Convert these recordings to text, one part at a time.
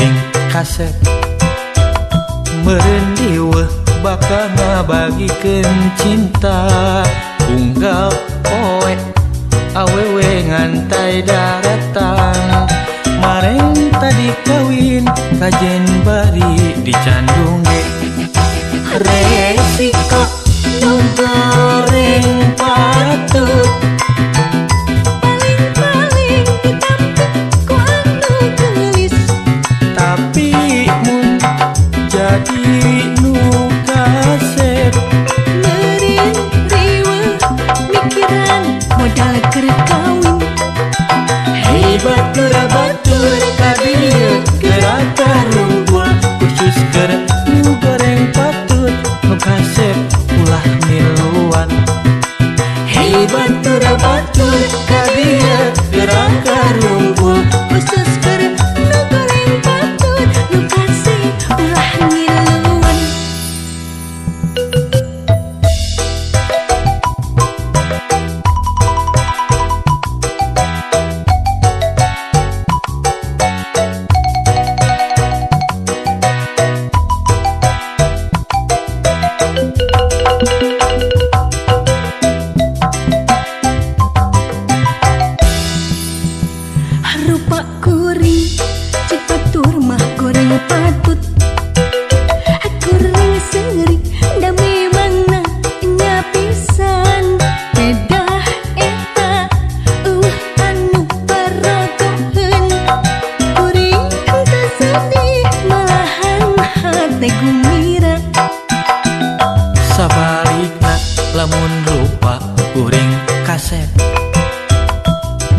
kuring kaset. Merendiweh bakal ngabagiken cinta. Unggal poe awewe ngantai daratan. Mareng tadi kawin kajen bari dicandung resiko nonton.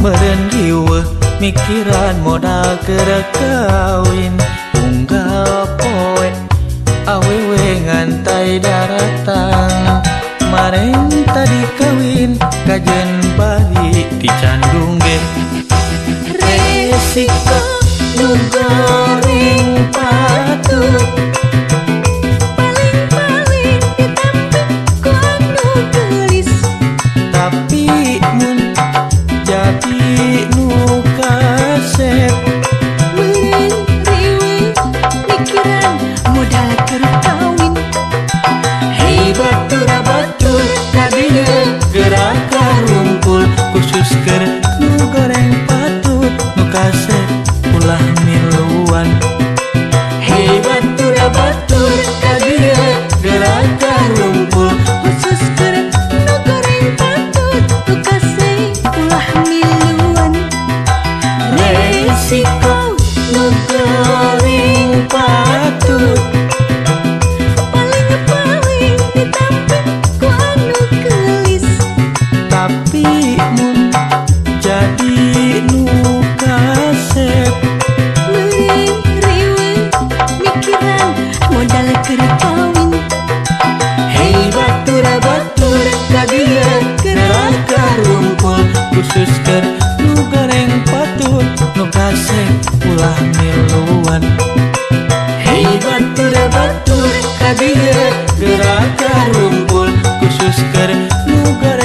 meren diwe mikiran modal kerekawin unggal poe awewe ngantai daratan. Mareng tadi kawin kajen pari dicandung ge resiko nu garing Fatura batu tadinya gerakan rumpul khusus ke goreng patu mukase ulah miluan. ulah miluan Hei batur batur kabir gerakan rumpul khusus ker nugar